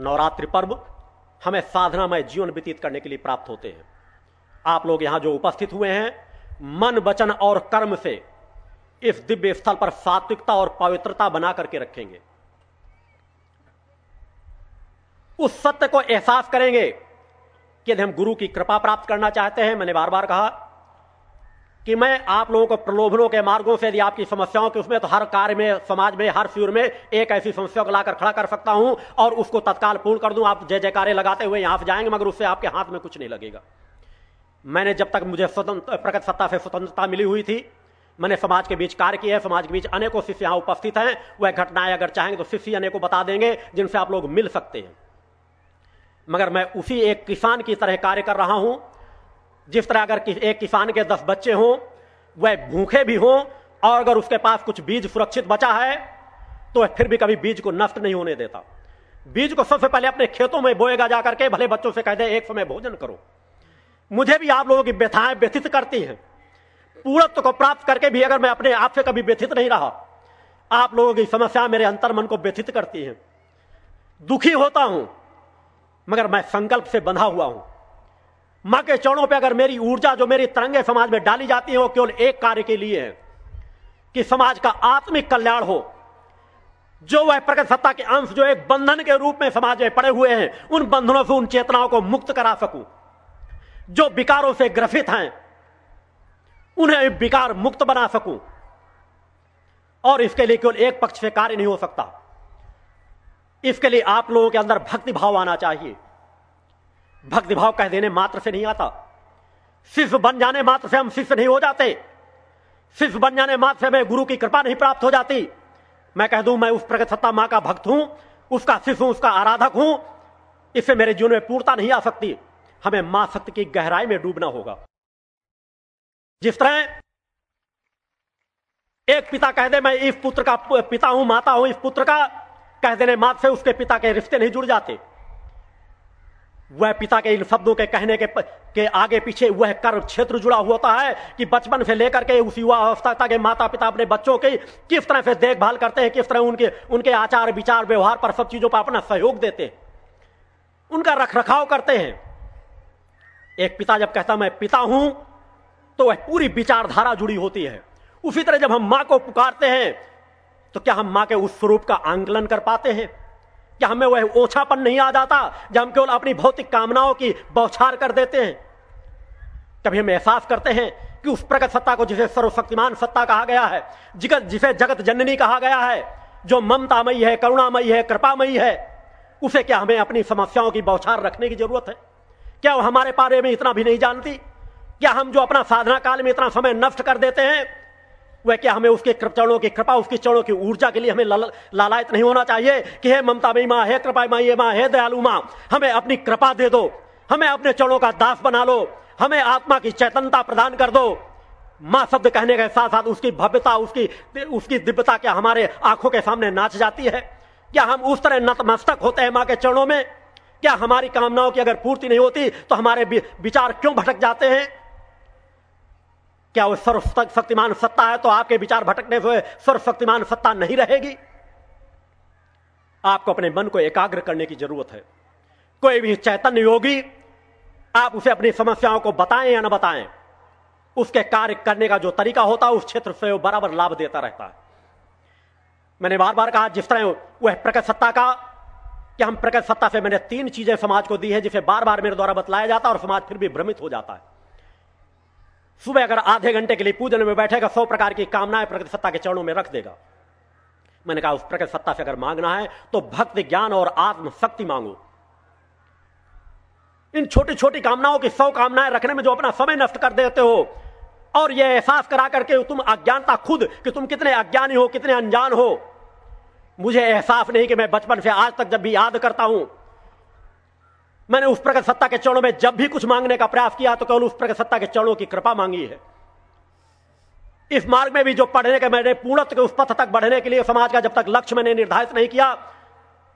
नवरात्रि पर्व हमें साधनामय जीवन व्यतीत करने के लिए प्राप्त होते हैं। आप लोग यहाँ जो उपस्थित हुए हैं, मन, वचन और कर्म से इस दिव्य स्थल पर सात्विकता और पवित्रता बना करके रखेंगे। उस सत्य को एहसास करेंगे कि यदि हम गुरु की कृपा प्राप्त करना चाहते हैं, मैंने बार बार कहा कि मैं आप लोगों को प्रलोभनों के मार्गों से यदि आपकी समस्याओं के उसमें तो हर कार्य में, समाज में, हर शिविर में एक ऐसी समस्या को लाकर खड़ा कर सकता हूँ और उसको तत्काल पूर्ण कर दूँ। आप जय जयकारे लगाते हुए यहाँ से जाएँगे, मगर उससे आपके हाथ में कुछ नहीं लगेगा। मैंने जब तक मुझे स्वतंत्र, प्रकट सत्ता से स्वतंत्रता मिली हुई थी, मैंने समाज के बीच कार्य किया है, समाज के बीच अनेकों शिष्य यहाँ उपस्थित हैं। वह घटनाएँ अगर चाहेंगे तो शिष्य अनेकों बता देंगे, जिनसे आप लोग मिल सकते हैं। मगर मैं उसी एक किसान की तरह कार्य कर रहा हूँ जिस तरह अगर एक किसान के दस बच्चे हों, वह भूखे भी हों, और अगर उसके पास कुछ बीज सुरक्षित बचा है तो फिर भी कभी बीज को नष्ट नहीं होने देता। बीज को सबसे पहले अपने खेतों में बोएगा जाकर के, भले बच्चों से कह दे, एक समय भोजन करो। मुझे भी आप लोगों की व्यथाएँ व्यथित करती हैं। पूर्णत्व को प्राप्त करके भी अगर मैं अपने आप से कभी व्यथित नहीं रहा, आप लोगों की समस्या मेरे अंतर मन को व्यथित करती हैं। दुखी होता हूँ, मगर मैं संकल्प से बंधा हुआ हूँ। माँ के चरणों पे अगर मेरी ऊर्जा जो मेरी तरंगे समाज में डाली जाती है, वो केवल एक कार्य के लिए है, कि समाज का आत्मिक कल्याण हो। जो वह प्रकट सत्ता के अंश, जो एक बंधन के रूप में समाज में पड़े हुए हैं, उन बंधनों से, उन चेतनाओं को मुक्त करा सकूँ। जो विकारों से ग्रसित हैं, उन्हें विकार मुक्त बना सकूँ। और इसके लिए केवल एक पक्ष से कार्य नहीं हो सकता। इसके लिए आप लोगों के अंदर भक्ति भाव आना चाहिए। भक्ति भाव कह देने मात्र से नहीं आता। शिष्य बन जाने मात्र से हम शिष्य नहीं हो जाते। शिष्य बन जाने मात्र से हमें गुरु की कृपा नहीं प्राप्त हो जाती। मैं कह दूँ, मैं उस प्रगत सत्ता माँ का भक्त हूँ, उसका शिष्य हूँ, उसका आराधक हूँ। इससे मेरे जीवन में पूर्णता नहीं आ सकती। हमें माँ सत्य की गहराई में डूबना होगा। जिस तरह एक पिता कह दे, मैं इस पुत्र का पिता हूँ, माता हूँ इस पुत्र का, कह देने मात्र से उसके पिता के रिश्ते नहीं जुड़ जाते। वह पिता के इन शब्दों के कहने के के आगे पीछे वह कर्म क्षेत्र जुड़ा होता है कि बचपन से लेकर के उस युवा अवस्था तक माता पिता अपने बच्चों की किस तरह से देखभाल करते हैं, किस तरह उनके उनके आचार, विचार, व्यवहार पर सब चीज़ों पर अपना सहयोग देते हैं। उनका रख रखाव करते हैं। एक पिता जब कहता, मैं पिता हूँ तो वह पूरी विचारधारा जुड़ी होती है। उसी तरह जब हम माँ को पुकारते हैं तो क्या हम माँ के उस स्वरूप का आंकलन कर पाते हैं? क्या हमें वह ओछापन नहीं आ जाता जब हम केवल अपनी भौतिक कामनाओं की बौछार कर देते हैं। तभी हम एहसास करते हैं कि उस प्रकट सत्ता को जिसे सर्वशक्तिमान सत्ता कहा गया है, जिगत जिसे जगत जननी कहा गया है, जो ममतामयी है, करुणामयी है, कृपामयी है, उसे क्या हमें अपनी समस्याओं की बौछार रखने की ज़रूरत है? क्या वो हमारे बारे में इतना भी नहीं जानती? क्या हम जो अपना साधना काल में इतना समय नष्ट कर देते हैं वह क्या हमें उसके चरणों की कृपा, उसके चरणों की ऊर्जा के लिए हमें लालायत नहीं होना चाहिए कि हे ममता मई माँ, हे कृपा मई माँ, हे दयालु माँ, हमें अपनी कृपा दे दो, हमें अपने चरणों का दास बना लो, हमें आत्मा की चैतनता प्रदान कर दो। माँ शब्द कहने के साथ साथ उसकी भव्यता, उसकी उसकी दिव्यता क्या हमारे आँखों के सामने नाच जाती है? क्या हम उस तरह नतमस्तक होते हैं माँ के चरणों में? क्या हमारी कामनाओं की अगर पूर्ति नहीं होती तो हमारे विचार क्यों भटक जाते हैं? क्या वो सर्व शक्तिमान सत्ता है? तो आपके विचार भटकने से सर्वशक्तिमान सत्ता नहीं रहेगी। आपको अपने मन को एकाग्र करने की ज़रूरत है। कोई भी चैतन्य योगी, आप उसे अपनी समस्याओं को बताएँ या ना बताएँ, उसके कार्य करने का जो तरीका होता है, उस क्षेत्र से वो बराबर लाभ देता रहता है। मैंने बार बार कहा, जिस तरह वह प्रकट सत्ता का, कि हम प्रकट सत्ता से मैंने तीन चीज़ें समाज को दी है, जिसे बार बार मेरे द्वारा बतलाया जाता है और समाज फिर भी भ्रमित हो जाता है। सुबह अगर आधे घंटे के लिए पूजन में बैठेगा, सौ प्रकार की कामनाएँ प्रगति सत्ता के चरणों में रख देगा। मैंने कहा, उस प्रकट सत्ता से अगर मांगना है तो भक्ति, ज्ञान और आत्म शक्ति मांगो। इन छोटी छोटी कामनाओं की सौ कामनाएँ रखने में जो अपना समय नष्ट कर देते हो, और यह एहसास करा करके तुम अज्ञानता खुद, कि तुम कितने अज्ञानी हो, कितने अनजान हो, मुझे एहसास नहीं कि मैं बचपन से आज तक जब भी याद करता हूँ मैंने उस प्रगत सत्ता के चरणों में जब भी कुछ मांगने का प्रयास किया तो केवल उस प्रगत सत्ता के चरणों की कृपा मांगी है। इस मार्ग में भी जो पढ़ने के मैंने पूर्णत्व के उस पथ तक बढ़ने के लिए समाज का जब तक लक्ष्य मैंने निर्धारित नहीं किया,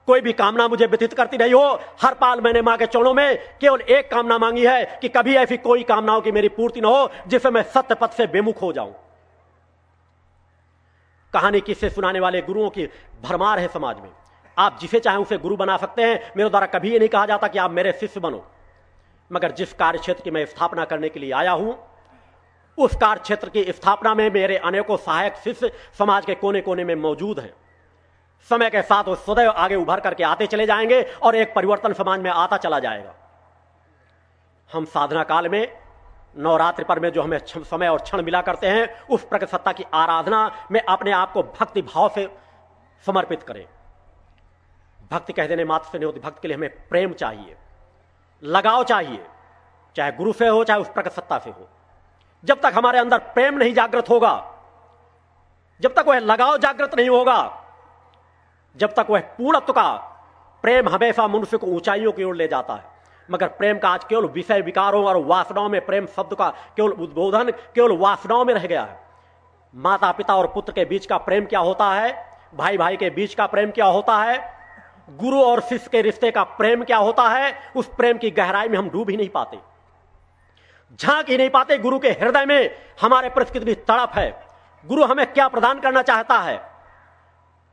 कोई भी कामना मुझे व्यतीत करती नहीं हो। हर पाल मैंने माँ के चरणों में केवल एक कामना मांगी है कि कभी ऐसी कोई कामनाओं की मेरी पूर्ति न हो, जिससे मैं सत्य पथ से बेमुख हो जाऊँ। कहानी किससे सुनाने वाले गुरुओं की भरमार है समाज में। आप जिसे चाहें उसे गुरु बना सकते हैं। मेरे द्वारा कभी ये नहीं कहा जाता कि आप मेरे शिष्य बनो। मगर जिस कार्य क्षेत्र की मैं स्थापना करने के लिए आया हूँ, उस कार्य क्षेत्र की स्थापना में मेरे अनेकों सहायक शिष्य समाज के कोने कोने में मौजूद हैं। समय के साथ वो सदैव आगे उभर करके आते चले जाएँगे और एक परिवर्तन समाज में आता चला जाएगा। हम साधना काल में, नवरात्रि पर में जो हमें समय और क्षण मिला करते हैं, उस प्रकट सत्ता की आराधना में अपने आप को भक्ति भाव से समर्पित करें। भक्ति कह देने मात्र से नहीं होती। भक्त के लिए हमें प्रेम चाहिए, लगाव चाहिए, चाहे गुरु से हो, चाहे उस प्रकट सत्ता से हो। जब तक हमारे अंदर प्रेम नहीं जागृत होगा, जब तक वह लगाव जागृत नहीं होगा, जब तक वह पूर्णत्व का प्रेम हमेशा मनुष्य को ऊंचाइयों की ओर ले जाता है। मगर प्रेम का आज केवल विषय विकारों और वासनाओं में प्रेम शब्द का केवल उद्बोधन, केवल वासनाओं में रह गया है। माता पिता और पुत्र के बीच का प्रेम क्या होता है? भाई भाई के बीच का प्रेम क्या होता है? गुरु और शिष्य के रिश्ते का प्रेम क्या होता है? उस प्रेम की गहराई में हम डूब ही नहीं पाते। झाँक ही नहीं पाते गुरु के हृदय में। हमारे प्रति कितनी तड़प है। गुरु हमें क्या प्रदान करना चाहता है?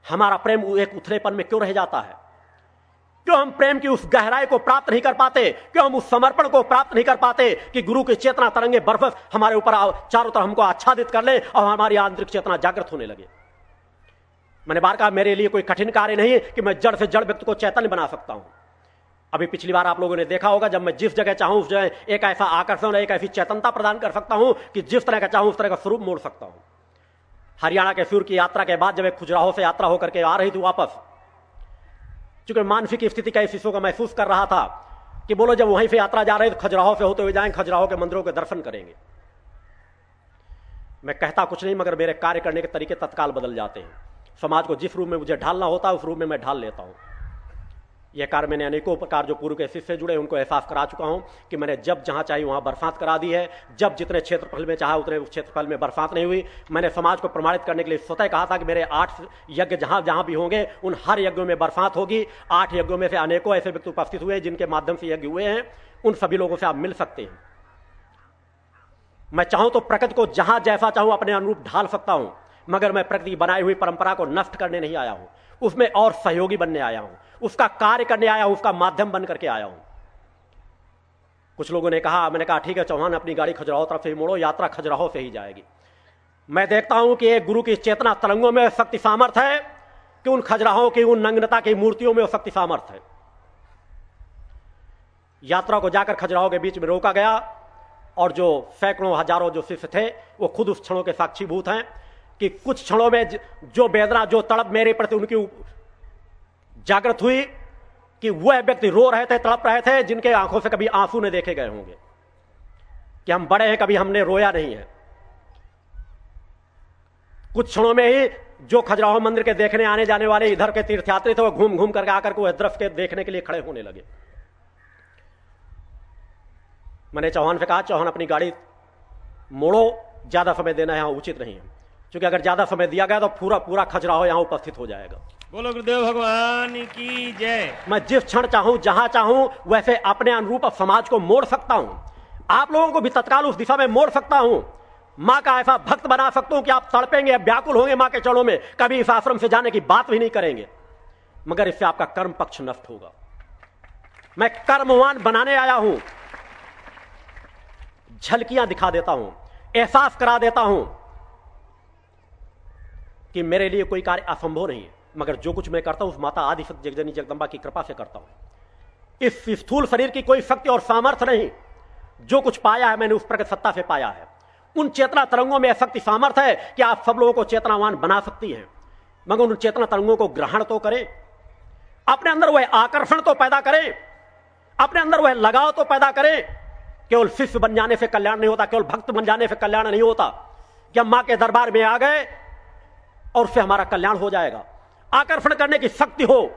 हमारा प्रेम एक उथलेपन में क्यों रह जाता है? क्यों हम प्रेम की उस गहराई को प्राप्त नहीं कर पाते? क्यों हम उस समर्पण को प्राप्त नहीं कर पाते कि गुरु की चेतना तरंगे बर्फ़ हमारे ऊपर चारों तरफ़ हमको आच्छादित कर ले और हमारी आंतरिक चेतना जागृत होने लगे? मैंने बार कहा, मेरे लिए कोई कठिन कार्य नहीं है कि मैं जड़ से जड़ व्यक्ति को चैतन्य बना सकता हूँ। अभी पिछली बार आप लोगों ने देखा होगा, जब मैं जिस जगह चाहूँ, उस जगह एक ऐसा आकर्षण, एक ऐसी चेतनता प्रदान कर सकता हूँ कि जिस तरह का चाहूँ, उस तरह का स्वरूप मोड़ सकता हूँ। हरियाणा के सूर की यात्रा के बाद जब एक खुजराहो से यात्रा होकर के आ रही थी वापस, चूँकि मानसिक स्थिति कई शिष्यों को महसूस कर रहा था कि बोलो, जब वहीं से यात्रा जा रहे तो खजुराहो से होते हुए जाएँगे खजुराहो के मंदिरों के दर्शन करेंगे। मैं कहता कुछ नहीं, मगर मेरे कार्य करने के तरीके तत्काल बदल जाते हैं। समाज को जिस रूप में मुझे ढालना होता है, उस रूप में मैं ढाल लेता हूँ। यह कार्य मैंने अनेकों प्रकार जो पूर्व के शिष्य जुड़े उनको एहसास करा चुका हूँ कि मैंने जब जहाँ चाहिए वहाँ बरसात करा दी है। जब जितने क्षेत्रफल में चाहा उतने क्षेत्रफल में बरसात नहीं हुई। मैंने समाज को प्रमाणित करने के लिए स्वतः कहा था कि मेरे आठ यज्ञ जहाँ जहाँ भी होंगे, उन हर यज्ञों में बरसात होगी। आठ यज्ञों में से अनेकों ऐसे व्यक्ति उपस्थित हुए जिनके माध्यम से यज्ञ हुए हैं। उन सभी लोगों से आप मिल सकते हैं। मैं चाहूँ तो प्रकृति को जहाँ जैसा चाहूँ, अपने अनुरूप ढाल सकता हूँ। मगर मैं प्रकृति बनाई हुई परंपरा को नष्ट करने नहीं आया हूँ। उसमें और सहयोगी बनने आया हूँ। उसका कार्य करने आया हूँ, उसका माध्यम बन करके आया हूँ। कुछ लोगों ने कहा, मैंने कहा, ठीक है, चौहान, अपनी गाड़ी खजुराहो तरफ़ से ही मोड़ो, यात्रा खजुराहो से ही जाएगी। मैं देखता हूँ कि एक गुरु की चेतना तरंगों में शक्ति सामर्थ है, कि उन खजुराहों की, उन नग्नता की मूर्तियों में शक्ति सामर्थ है। यात्रा को जाकर खजुराहो के बीच में रोका गया, और जो सैकड़ों हज़ारों जो शिष्य थे, वो खुद उस क्षणों के साक्षीभूत हैं। कि कुछ क्षणों में जो वेदना जो तड़प मेरे प्रति उनकी जागृत हुई कि वह व्यक्ति रो रहे थे, तड़प रहे थे, जिनके आँखों से कभी आँसू ने देखे गए होंगे। कि हम बड़े हैं, कभी हमने रोया नहीं है। कुछ क्षणों में ही जो खजुराहो मंदिर के देखने आने जाने वाले, इधर के तीर्थयात्री थे, वो घूम घूम करके आकर के वह द्रफ के देखने के लिए खड़े होने लगे। मैंने चौहान से कहा, चौहान, अपनी गाड़ी मोड़ो, ज़्यादा समय देना है उचित नहीं है। क्योंकि अगर ज़्यादा समय दिया गया तो पूरा पूरा खजुराहो यहाँ उपस्थित हो जाएगा। बोलो गुरुदेव भगवान की जय। मैं जिस क्षण चाहूँ जहाँ चाहूँ वैसे अपने अनुरूप समाज को मोड़ सकता हूँ। आप लोगों को भी तत्काल उस दिशा में मोड़ सकता हूँ। माँ का ऐसा भक्त बना सकता हूँ कि आप तड़पेंगे व्याकुल होंगे माँ के चरणों में कभी इस आश्रम से जाने की बात भी नहीं करेंगे। मगर इससे आपका कर्म पक्ष नष्ट होगा। मैं कर्मवान बनाने आया हूँ। झलकियाँ दिखा देता हूँ। एहसास करा देता हूँ। कि मेरे लिए कोई कार्य असंभव नहीं है। मगर जो कुछ मैं करता हूँ, उस माता आदि शक्ति जगजनी जगदम्बा की कृपा से करता हूँ। इस स्थूल शरीर की कोई शक्ति और सामर्थ्य नहीं। जो कुछ पाया है, मैंने उस प्रकट सत्ता से पाया है। उन चेतना तरंगों में शक्ति सामर्थ्य है कि आप सब लोगों को चेतनावान बना सकती हैं। मगर उन चेतना तरंगों को ग्रहण तो करें। अपने अंदर वह आकर्षण तो पैदा करें। अपने अंदर वह लगाव तो पैदा करें। केवल शिष्य बन जाने से कल्याण नहीं होता, केवल भक्त बन जाने से कल्याण नहीं होता। हम माँ के दरबार में आ गए और उससे हमारा कल्याण हो जाएगा। आकर्षण करने की शक्ति हो।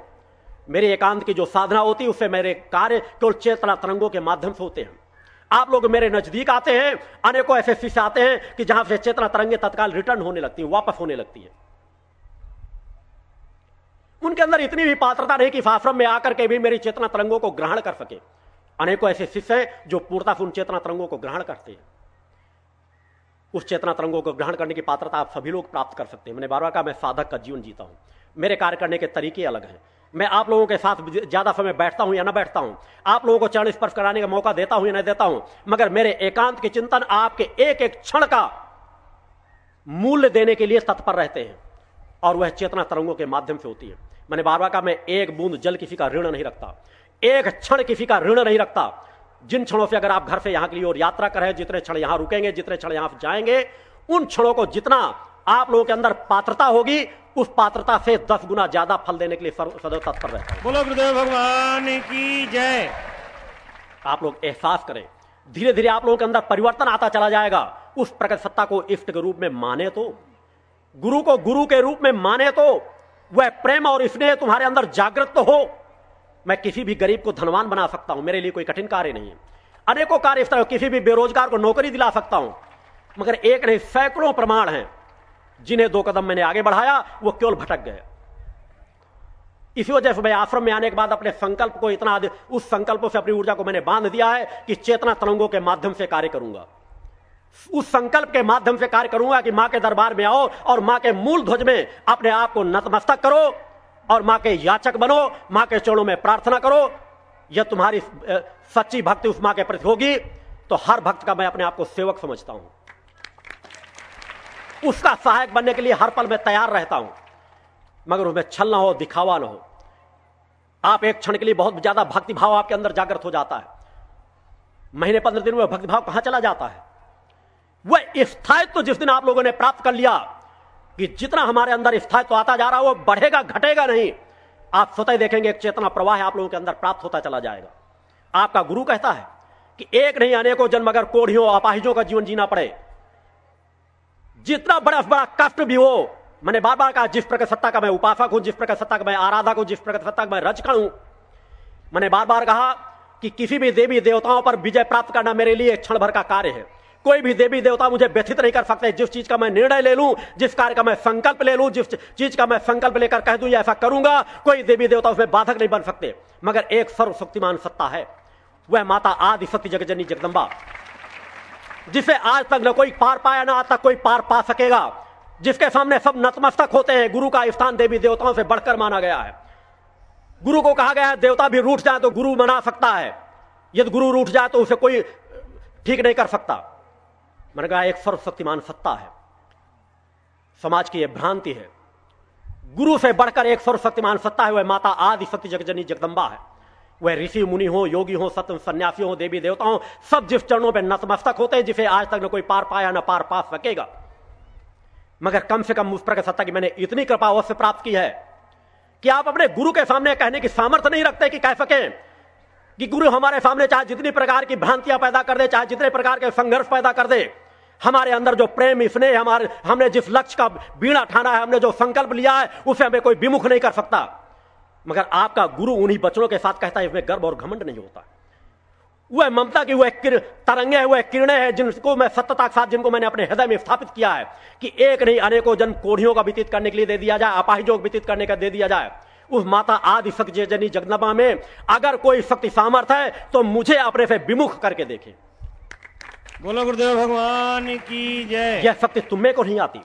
मेरे एकांत की जो साधना होती है, उससे मेरे कार्य केवल चेतना तरंगों के माध्यम से होते हैं। आप लोग मेरे नज़दीक आते हैं, अनेकों ऐसे शिष्य आते हैं कि जहाँ से चेतना तरंगे तत्काल रिटर्न होने लगती है, वापस होने लगती है। उनके अंदर इतनी भी पात्रता नहीं कि आश्रम में आकर के भी मेरी चेतना तरंगों को ग्रहण कर सके। अनेकों ऐसे शिष्य हैं जो पूर्णता से उन चेतना तरंगों को ग्रहण करते हैं। उस चेतना तरंगों को ग्रहण करने की पात्रता आप सभी लोग प्राप्त कर सकते हैं। मैंने बार बार कहा, मैं साधक का जीवन जीता हूँ। मेरे कार्य करने के तरीके अलग हैं। मैं आप लोगों के साथ ज़्यादा समय बैठता हूँ या ना बैठता हूँ? आप लोगों को चरण स्पर्श कराने का मौका देता हूँ या नहीं देता हूँ? मगर मेरे एकांत के चिंतन आपके एक एक क्षण का मूल्य देने के लिए तत्पर रहते हैं और वह चेतना तरंगों के माध्यम से होती है। मैंने बार बार कहा, मैं एक बूंद जल किसी का ऋण नहीं रखता। एक क्षण किसी का ऋण नहीं रखता। जिन क्षणों से अगर आप घर से यहाँ के लिए और यात्रा करें जितने क्षण यहाँ रुकेंगे जितने क्षण यहाँ जाएँगे उन क्षणों को जितना आप लोगों के अंदर पात्रता होगी उस पात्रता से दस गुना ज़्यादा फल देने के लिए सदैव तत्पर रहता है। बोलो गुरुदेव भगवान की जय। आप लोग एहसास करें धीरे धीरे आप लोगों के अंदर परिवर्तन आता चला जाएगा। उस प्रकट सत्ता को इष्ट के रूप में माने तो गुरु को गुरु के रूप में माने तो वह प्रेम और स्नेह तुम्हारे अंदर जागृत तो हो। मैं किसी भी गरीब को धनवान बना सकता हूँ, मेरे लिए कोई कठिन कार्य नहीं है। अनेकों कार्य किसी भी बेरोजगार को नौकरी दिला सकता हूँ, मगर एक नहीं, सैकड़ों प्रमाण हैं, जिन्हें दो कदम मैंने आगे बढ़ाया, वो केवल भटक गए। इसी वजह से मैं आश्रम में आने के बाद अपने संकल्प को इतना उस संकल्पों से अपनी ऊर्जा को मैंने बाँध दिया है कि चेतना तरंगों के माध्यम से कार्य करूँगा। उस संकल्प के माध्यम से कार्य करूँगा कि माँ के दरबार में आओ और माँ के मूल ध्वज में अपने आप को नतमस्तक करो। और माँ के याचक बनो, माँ के चरणों में प्रार्थना करो। यह तुम्हारी सच्ची भक्ति उस माँ के प्रति होगी। तो हर भक्त का मैं अपने आप को सेवक समझता हूँ। उसका सहायक बनने के लिए हर पल में तैयार रहता हूँ। मगर उसमें छल ना हो, दिखावा ना हो। आप एक क्षण के लिए बहुत ज़्यादा भक्तिभाव आपके अंदर जागृत हो जाता है। महीने पंद्रह दिन में भक्तिभाव कहाँ चला जाता है? वह स्थायित्व तो जिस दिन आप लोगों ने प्राप्त कर लिया कि जितना हमारे अंदर स्थायित्व तो आता जा रहा है, वो बढ़ेगा, घटेगा नहीं। आप स्वतः देखेंगे, एक चेतना प्रवाह आप लोगों के अंदर प्राप्त होता चला जाएगा। आपका गुरु कहता है कि एक नहीं, अनेकों जन्म, अगर कोढ़ियों, अपाहिजों का जीवन जीना पड़े, जितना बड़ा बड़ा कष्ट भी हो, मैंने बार बार कहा, जिस प्रकार सत्ता का मैं उपासक हूँ, जिस प्रकार सत्ता का मैं आराधक हूँ, जिस प्रकार सत्ता का मैं रचकण हूँ, मैंने बार बार कहा कि किसी भी देवी देवताओं पर विजय प्राप्त करना मेरे लिए क्षण भर का कार्य है। कोई भी देवी देवता मुझे व्यथित नहीं कर सकते, जिस चीज़ का मैं निर्णय ले लूँ, जिस कार्य का मैं संकल्प ले लूँ, जिस चीज़ का मैं संकल्प लेकर कह दूँ, या ऐसा करूँगा, कोई देवी देवता उसमें बाधक नहीं बन सकते। मगर एक सर्वशक्तिमान सत्ता है, वह माता आदि सत्य जगजनी जगदम्बा, जिसे आज तक न कोई पार पाया, ना आज तक कोई पार पा सकेगा, जिसके सामने सब नतमस्तक होते हैं, गुरु का स्थान देवी देवताओं से बढ़कर माना गया है। गुरु को कहा गया है, देवता भी रूठ जाए तो गुरु मना सकता है, यदि गुरु रूठ जाए तो उसे कोई ठीक नहीं कर सकता। मैंने कहा, एक सर्वशक्तिमान सत्ता है। समाज की यह भ्रांति है। गुरु से बढ़कर एक सर्वशक्तिमान सत्ता है, वह माता आदि सत्य जगजनी जगदम्बा है। वह ऋषि, मुनि हो, योगी हो सत्य सन्यासी हो, देवी देवता हो, सब जिस चरणों पर नतमस्तक होते हैं, जिसे आज तक न कोई पार पाया, न पार पा सकेगा। मगर कम से कम उस प्रकार सत्ता की मैंने इतनी कृपा अवश्य प्राप्त की है कि आप अपने गुरु के सामने कहने की सामर्थ्य नहीं रखते कि कह सकें कि गुरु हमारे सामने चाहे जितनी प्रकार की भ्रांतियाँ पैदा कर दे, चाहे जितने प्रकार के संघर्ष पैदा कर दे हमारे अंदर जो प्रेम स्नेह हमारे, हमने जिस लक्ष्य का बीड़ा ठाना है, हमने जो संकल्प लिया है, उसे हमें कोई विमुख नहीं कर सकता। मगर आपका गुरु उन्हीं बच्चों के साथ कहता है, इसमें गर्व और घमंड नहीं होता। वह ममता की वह तरंगे है वह किरणें हैं जिनको मैं सत्यता के साथ, जिनको मैंने अपने हृदय में स्थापित किया है, कि एक नहीं, अनेकों जन्म कोढ़ियों का व्यतीत करने के लिए दे दिया जाए, अपाहिजों को व्यतीत करने का दे दिया जाए। उस माता आदि शक्ति जनी जगदम्बा में, अगर कोई शक्ति सामर्थ है तो मुझे अपने से विमुख करके देखे। बोलो गुरुदेव भगवान की जय। यह शक्ति तुम्हें को नहीं आती।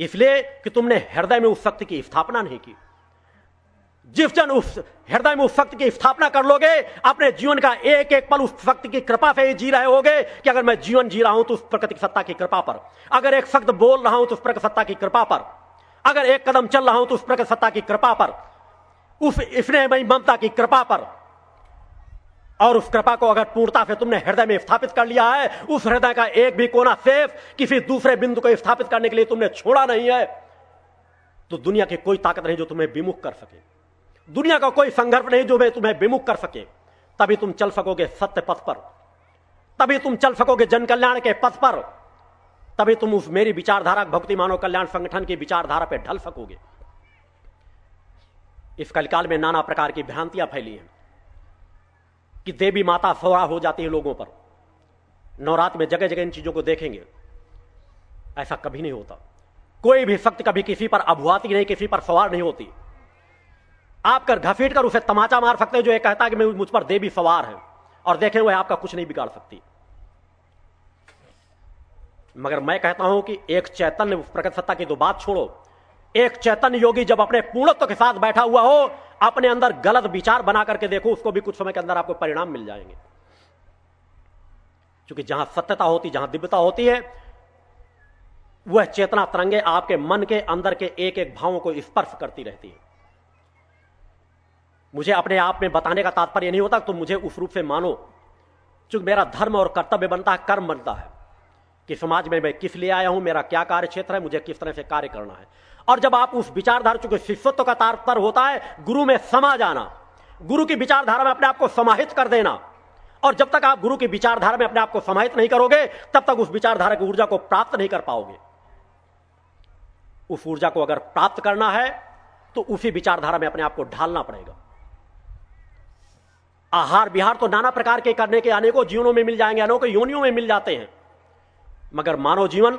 इसलिए कि तुमने हृदय में उस शक्ति की स्थापना नहीं की। जिस जन उस हृदय में उस शक्ति की स्थापना कर लोगे, अपने जीवन का एक एक पल उस शक्ति की कृपा से ही जी रहे होगे कि अगर मैं जीवन जी रहा हूँ तो उस प्रकृति सत्ता की कृपा पर। अगर एक शब्द बोल रहा हूँ तो उस प्रकृति सत्ता की कृपा पर। अगर एक कदम चल रहा हूँ तो उस प्रकृति सत्ता की कृपा पर। उस स्नेहमयी ममता की कृपा पर। और उस कृपा को अगर पूर्णता से तुमने हृदय में स्थापित कर लिया है, उस हृदय का एक भी कोना सेफ़ किसी दूसरे बिंदु को स्थापित करने के लिए तुमने छोड़ा नहीं है तो दुनिया की कोई ताकत नहीं जो तुम्हें विमुख कर सके। दुनिया का कोई संघर्ष नहीं जो तुम्हें विमुख कर सके। तभी तुम चल सकोगे सत्य पथ पर। तभी तुम चल सकोगे जन कल्याण के पथ पर। तभी तुम उस मेरी विचारधारा, भक्ति मानव कल्याण संगठन की विचारधारा पर ढल सकोगे। इस कलकाल में नाना प्रकार की भ्रांतियाँ फैली हैं। कि देवी माता सवार हो जाती है लोगों पर। नवरात्र में जगह जगह इन चीज़ों को देखेंगे। ऐसा कभी नहीं होता। कोई भी शक्ति कभी किसी पर अभुआती नहीं, किसी पर सवार नहीं होती। आप कर घसीट कर उसे तमाचा मार सकते हैं जो ये कहता है कि मुझ पर देवी सवार है। और देखें वह आपका कुछ नहीं बिगाड़ सकती। मगर मैं कहता हूँ कि एक चैतन्य प्रकट सत्ता की तो बात छोड़ो। एक चैतन्य योगी जब अपने पूर्णत्व के साथ बैठा हुआ हो, अपने अंदर गलत विचार बना करके देखो, उसको भी कुछ समय के अंदर आपको परिणाम मिल जाएँगे। क्योंकि जहाँ सत्यता होती, जहाँ दिव्यता होती है, वह चेतना तरंगे आपके मन के अंदर के एक एक भावों को स्पर्श करती रहती है। मुझे अपने आप में बताने का तात्पर्य नहीं होता तो मुझे उस रूप से मानो। चूँकि मेरा धर्म और कर्तव्य बनता है, कर्म बनता है। कि समाज में मैं किस लिए आया हूँ, मेरा क्या कार्य क्षेत्र है, मुझे किस तरह से कार्य करना है। और जब आप उस विचारधारा, चूँकि शिष्यत्व का तात्पर्य होता है, गुरु में समा जाना, गुरु की विचारधारा में अपने आप को समाहित कर देना, और जब तक आप गुरु की विचारधारा में अपने आप को समाहित नहीं करोगे, तब तक उस विचारधारा की ऊर्जा को प्राप्त नहीं कर पाओगे। उस ऊर्जा को अगर प्राप्त करना है तो उसी विचारधारा में अपने आप को ढालना पड़ेगा। आहार, विहार तो नाना प्रकार के करने के अनेकों जीवनों में मिल जाएँगे, अनेकों योनियों में मिल जाते हैं। मगर मानव जीवन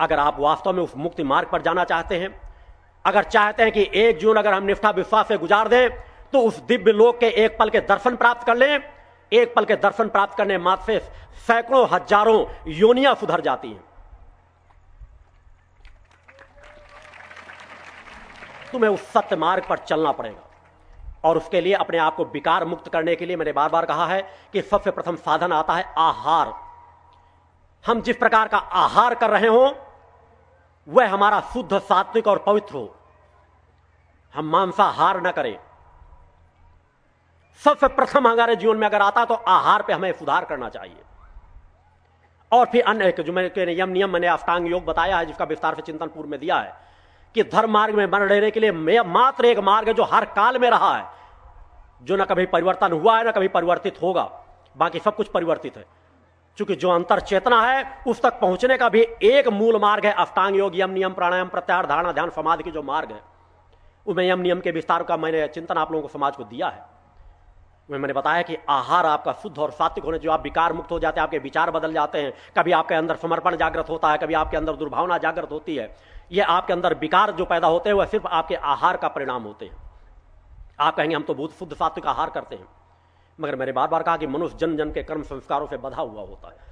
अगर आप वास्तव में उस मुक्ति मार्ग पर जाना चाहते हैं, अगर चाहते हैं कि एक जून अगर हम निष्ठा विश्वास से गुजार दें तो उस दिव्य लोक के एक पल के दर्शन प्राप्त कर लें। एक पल के दर्शन प्राप्त करने मात्र से सैकड़ों, हज़ारों योनिया सुधर जाती हैं। तुम्हें उस सत्य मार्ग पर चलना पड़ेगा। और उसके लिए अपने आप को विकार मुक्त करने के लिए मैंने बार बार कहा है कि सबसे प्रथम साधन आता है आहार। हम जिस प्रकार का आहार कर रहे हो वह हमारा शुद्ध, सात्विक और पवित्र हो। हम मांसाहार न करें। सबसे प्रथम हमारे जीवन में अगर आता तो आहार पे हमें सुधार करना चाहिए। और फिर अन्य जो मैंने यम नियम मैंने अष्टांग योग बताया है, जिसका विस्तार से चिंतन पूर्व में दिया है कि धर्म मार्ग में बन रहने के लिए मात्र एक मार्ग है जो हर काल में रहा है। जो ना कभी परिवर्तन हुआ है, ना कभी परिवर्तित होगा। बाकी सब कुछ परिवर्तित है। क्योंकि जो अंतर चेतना है, उस तक पहुँचने का भी एक मूल मार्ग है अष्टांग योग, यम नियम, प्राणायाम, प्रत्याहार, धारणा, ध्यान, समाधि की जो मार्ग है उसमें यम नियम के विस्तार का मैंने चिंतन आप लोगों को समाज को दिया है। मैं मैंने बताया कि आहार आपका शुद्ध और सात्विक होने जो आप विकार मुक्त हो जाते हैं, आपके विचार बदल जाते हैं, कभी आपके अंदर समर्पण जागृत होता है, कभी आपके अंदर दुर्भावना जागृत होती है, ये आपके अंदर विकार जो पैदा होते हैं, वह सिर्फ़ आपके आहार का परिणाम होते हैं। आप कहेंगे, हम तो बहुत शुद्ध सात्विक आहार करते हैं। मगर मैंने बार बार कहा कि मनुष्य जन जन के कर्म संस्कारों से बधा हुआ होता है।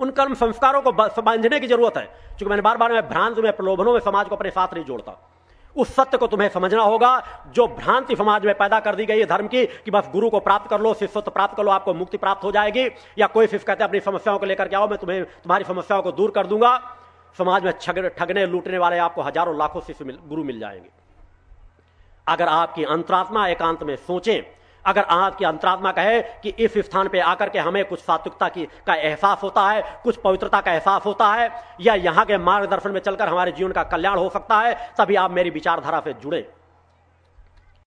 उन कर्म संस्कारों को बांधने की ज़रूरत है, क्योंकि मैंने बार बार मैं भ्रांत में, प्रलोभनों में समाज को अपने साथ नहीं जोड़ता। उस सत्य को तुम्हें समझना होगा, जो भ्रांति समाज में पैदा कर दी गई है धर्म की, कि बस गुरु को प्राप्त कर लो, शिष्यत्व प्राप्त कर लो, आपको मुक्ति प्राप्त हो जाएगी, या कोई शिष्य कहते अपनी समस्याओं को लेकर के आओ, मैं तुम्हें, तुम्हारी समस्याओं को दूर कर दूँगा। समाज में ठगने, लूटने वाले आपको हज़ारों, लाखों शिष्य गुरु मिल जाएँगे। अगर आपकी अंतरात्मा एकांत में सोचें अगर आपकी अंतरात्मा कहे कि इस स्थान पे आकर के हमें कुछ सात्विकता की, का एहसास होता है, कुछ पवित्रता का एहसास होता है, या यहाँ के मार्गदर्शन में चलकर हमारे जीवन का कल्याण हो सकता है, तभी आप मेरी विचारधारा से जुड़े।